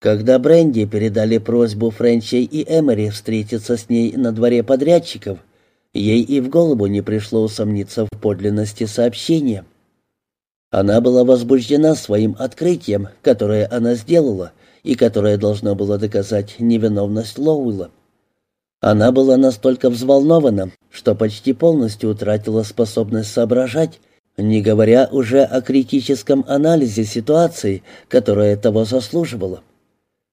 Когда Бренди передали просьбу Френчей и Эмери встретиться с ней на дворе подрядчиков, ей и в голову не пришло усомниться в подлинности сообщения. Она была возбуждена своим открытием, которое она сделала, и которое должно было доказать невиновность Лоуэлла. Она была настолько взволнована, что почти полностью утратила способность соображать, не говоря уже о критическом анализе ситуации, которая того заслуживала.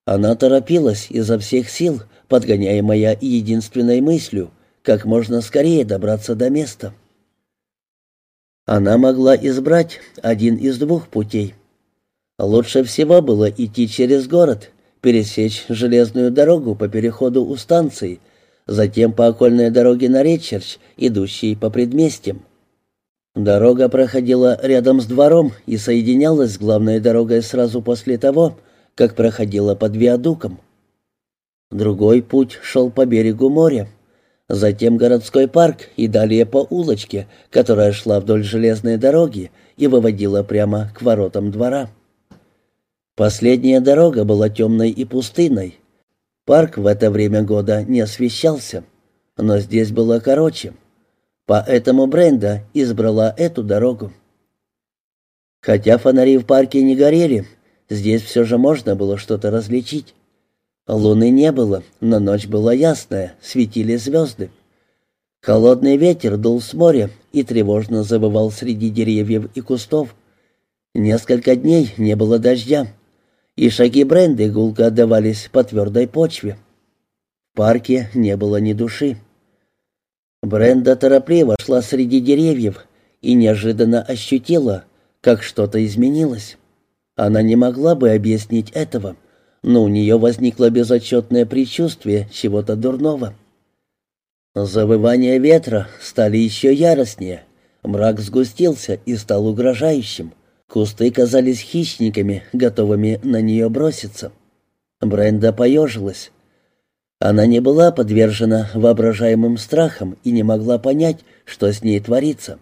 Она торопилась изо всех сил, подгоняемая единственной мыслью, как можно скорее добраться до места. Она могла избрать один из двух путей. Лучше всего было идти через город, пересечь железную дорогу по переходу у станции, затем по окольной дороге на Речерч, идущей по предместьям. Дорога проходила рядом с двором и соединялась с главной дорогой сразу после того, как проходила под виадуком. Другой путь шел по берегу моря, затем городской парк и далее по улочке, которая шла вдоль железной дороги и выводила прямо к воротам двора. Последняя дорога была темной и пустынной. Парк в это время года не освещался, но здесь было короче. Поэтому Бренда избрала эту дорогу. Хотя фонари в парке не горели, Здесь все же можно было что-то различить. Луны не было, но ночь была ясная, светили звезды. Холодный ветер дул с моря и тревожно завывал среди деревьев и кустов. Несколько дней не было дождя, и шаги Бренды гулко отдавались по твердой почве. В парке не было ни души. Бренда торопливо шла среди деревьев и неожиданно ощутила, как что-то изменилось. Она не могла бы объяснить этого, но у нее возникло безотчетное предчувствие чего-то дурного. Завывания ветра стали еще яростнее. Мрак сгустился и стал угрожающим. Кусты казались хищниками, готовыми на нее броситься. Бренда поежилась. Она не была подвержена воображаемым страхам и не могла понять, что с ней творится.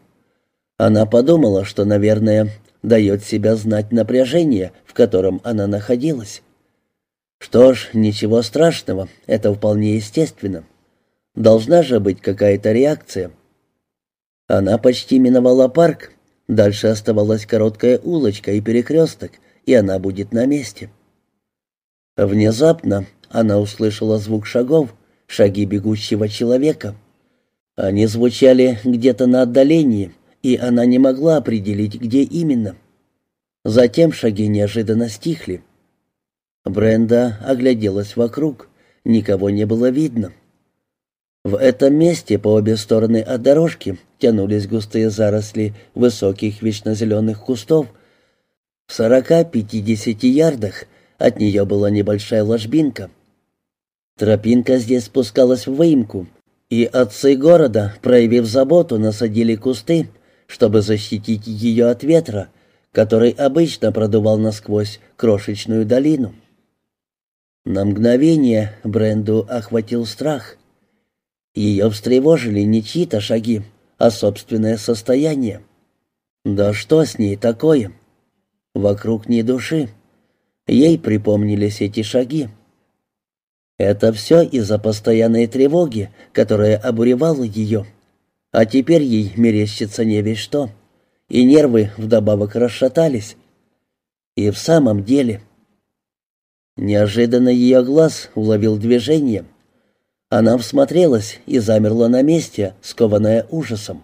Она подумала, что, наверное, дает себя знать напряжение, в котором она находилась. Что ж, ничего страшного, это вполне естественно. Должна же быть какая-то реакция. Она почти миновала парк, дальше оставалась короткая улочка и перекресток, и она будет на месте. Внезапно она услышала звук шагов, шаги бегущего человека. Они звучали где-то на отдалении, и она не могла определить, где именно. Затем шаги неожиданно стихли. Бренда огляделась вокруг. Никого не было видно. В этом месте по обе стороны от дорожки тянулись густые заросли высоких вечно кустов. В сорока-пятидесяти ярдах от нее была небольшая ложбинка. Тропинка здесь спускалась в выемку, и отцы города, проявив заботу, насадили кусты, чтобы защитить ее от ветра, который обычно продувал насквозь крошечную долину. На мгновение Бренду охватил страх. Ее встревожили не чьи-то шаги, а собственное состояние. Да что с ней такое? Вокруг ни души. Ей припомнились эти шаги. Это все из-за постоянной тревоги, которая обуревала ее. А теперь ей мерещится не весь что и нервы вдобавок расшатались. И в самом деле... Неожиданно ее глаз уловил движение. Она всмотрелась и замерла на месте, скованная ужасом.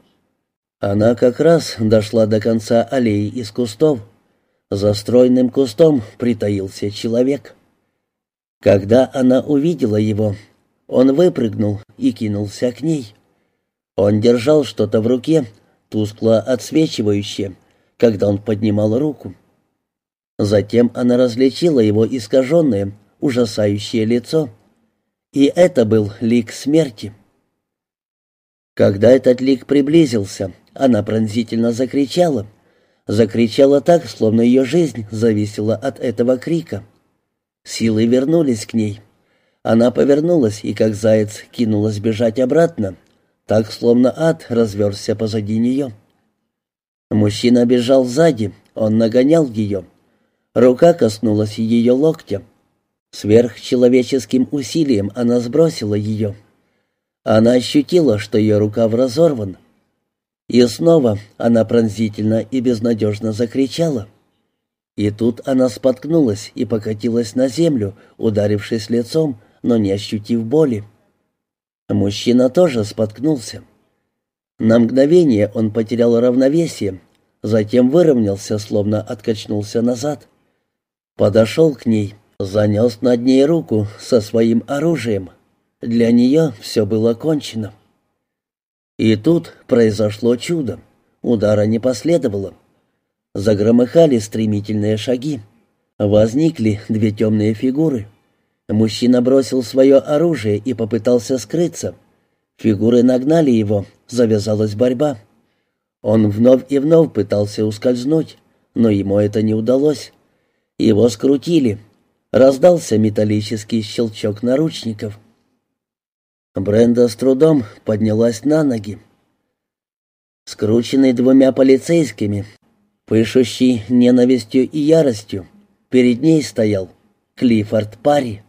Она как раз дошла до конца аллеи из кустов. За стройным кустом притаился человек. Когда она увидела его, он выпрыгнул и кинулся к ней. Он держал что-то в руке, тускло отсвечивающее, когда он поднимал руку. Затем она различила его искаженное, ужасающее лицо. И это был лик смерти. Когда этот лик приблизился, она пронзительно закричала. Закричала так, словно ее жизнь зависела от этого крика. Силы вернулись к ней. Она повернулась и, как заяц, кинулась бежать обратно, так, словно ад разверзся позади нее. Мужчина бежал сзади, он нагонял ее. Рука коснулась ее локтя. Сверхчеловеческим усилием она сбросила ее. Она ощутила, что ее рукав разорван. И снова она пронзительно и безнадежно закричала. И тут она споткнулась и покатилась на землю, ударившись лицом, но не ощутив боли. Мужчина тоже споткнулся. На мгновение он потерял равновесие, затем выровнялся, словно откачнулся назад. Подошел к ней, занес над ней руку со своим оружием. Для нее все было кончено. И тут произошло чудо. Удара не последовало. Загромыхали стремительные шаги. Возникли две темные фигуры. Мужчина бросил свое оружие и попытался скрыться. Фигуры нагнали его, завязалась борьба. Он вновь и вновь пытался ускользнуть, но ему это не удалось. Его скрутили. Раздался металлический щелчок наручников. Бренда с трудом поднялась на ноги. Скрученный двумя полицейскими, пышущий ненавистью и яростью, перед ней стоял Клиффорд Парри.